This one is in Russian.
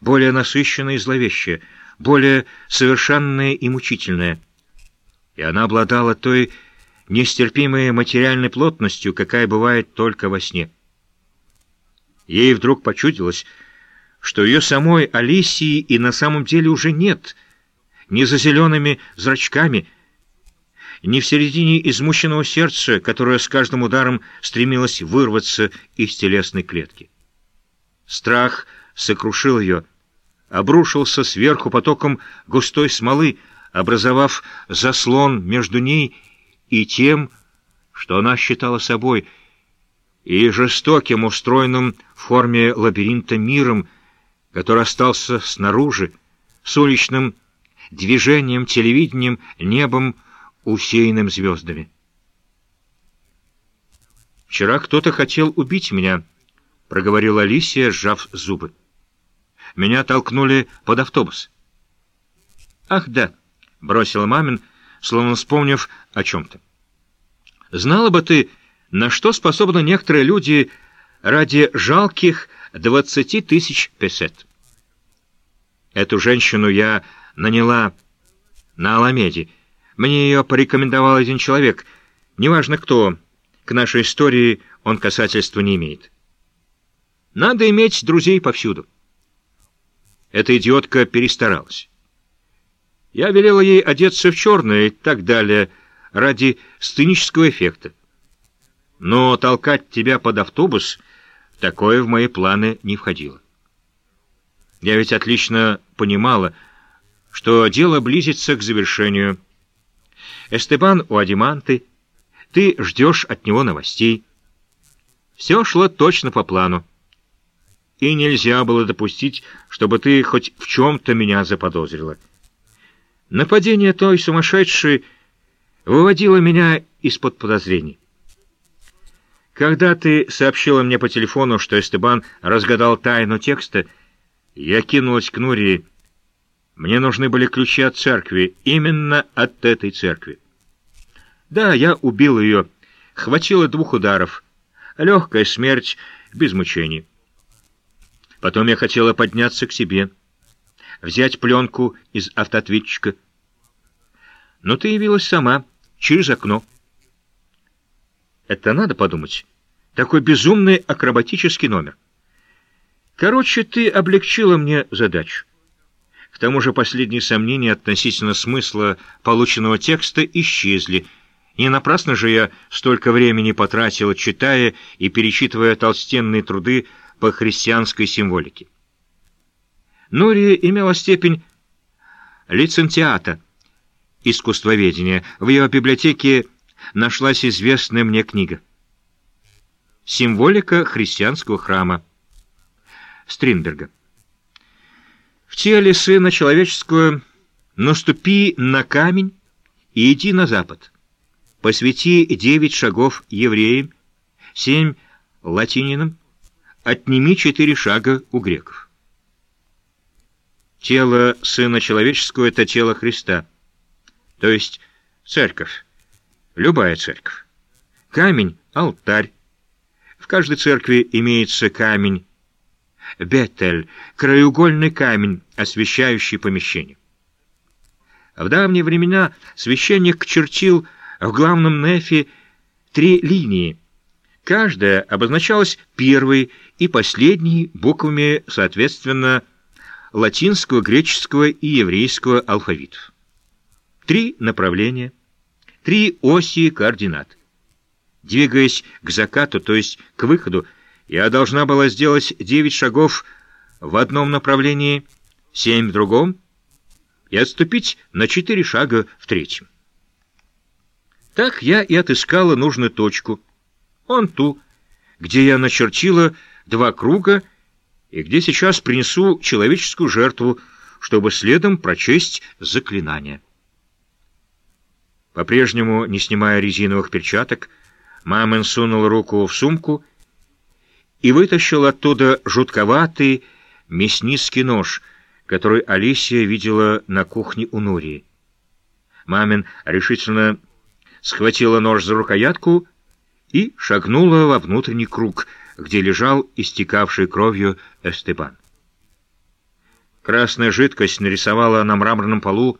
более насыщенное и зловещее, более совершенное и мучительное. И она обладала той нестерпимой материальной плотностью, какая бывает только во сне. Ей вдруг почудилось, что ее самой Алисии и на самом деле уже нет, ни за зелеными зрачками, ни в середине измученного сердца, которое с каждым ударом стремилось вырваться из телесной клетки. Страх сокрушил ее, обрушился сверху потоком густой смолы, образовав заслон между ней и тем, что она считала собой, и жестоким, устроенным в форме лабиринта миром, который остался снаружи, с уличным движением, телевидением, небом, усеянным звездами. «Вчера кто-то хотел убить меня», — проговорила Алисия, сжав зубы. «Меня толкнули под автобус». «Ах, да», — бросила мамин, словно вспомнив о чем-то. «Знала бы ты, на что способны некоторые люди ради жалких двадцати тысяч песет. Эту женщину я наняла на Аламеде. Мне ее порекомендовал один человек, неважно кто, к нашей истории он касательства не имеет. Надо иметь друзей повсюду. Эта идиотка перестаралась. Я велела ей одеться в черное и так далее ради сценического эффекта. Но толкать тебя под автобус — такое в мои планы не входило. Я ведь отлично понимала, что дело близится к завершению. Эстебан у Адиманты, ты ждешь от него новостей. Все шло точно по плану. И нельзя было допустить, чтобы ты хоть в чем-то меня заподозрила. Нападение той сумасшедшей выводило меня из-под подозрений. Когда ты сообщила мне по телефону, что Эстебан разгадал тайну текста, я кинулась к Нурии. Мне нужны были ключи от церкви, именно от этой церкви. Да, я убил ее. Хватило двух ударов. Легкая смерть, без мучений. Потом я хотела подняться к себе, взять пленку из автоответчика. Но ты явилась сама, через окно. Это надо подумать. Такой безумный акробатический номер. Короче, ты облегчила мне задачу. К тому же последние сомнения относительно смысла полученного текста исчезли. Не напрасно же я столько времени потратила, читая и перечитывая толстенные труды по христианской символике. Нурия имела степень лицензиата искусствоведения. В ее библиотеке нашлась известная мне книга. Символика христианского храма. Стринберга. В теле Сына Человеческого наступи на камень и иди на запад. Посвяти девять шагов евреям, семь латининам, отними четыре шага у греков. Тело Сына Человеческого — это тело Христа, то есть церковь, любая церковь. Камень — алтарь, в каждой церкви имеется камень Бетель, краеугольный камень, освещающий помещение. В давние времена священник чертил в главном нефе три линии. Каждая обозначалась первой и последней буквами, соответственно, латинского, греческого и еврейского алфавитов. Три направления, три оси координат. Двигаясь к закату, то есть к выходу, я должна была сделать девять шагов в одном направлении, семь в другом и отступить на четыре шага в третьем. Так я и отыскала нужную точку, он ту, где я начертила два круга и где сейчас принесу человеческую жертву, чтобы следом прочесть заклинание. По-прежнему, не снимая резиновых перчаток, Мамин сунул руку в сумку и вытащил оттуда жутковатый мясницкий нож, который Алисия видела на кухне у Нурии. Мамин решительно схватила нож за рукоятку и шагнула во внутренний круг, где лежал истекавший кровью Эстебан. Красная жидкость нарисовала на мраморном полу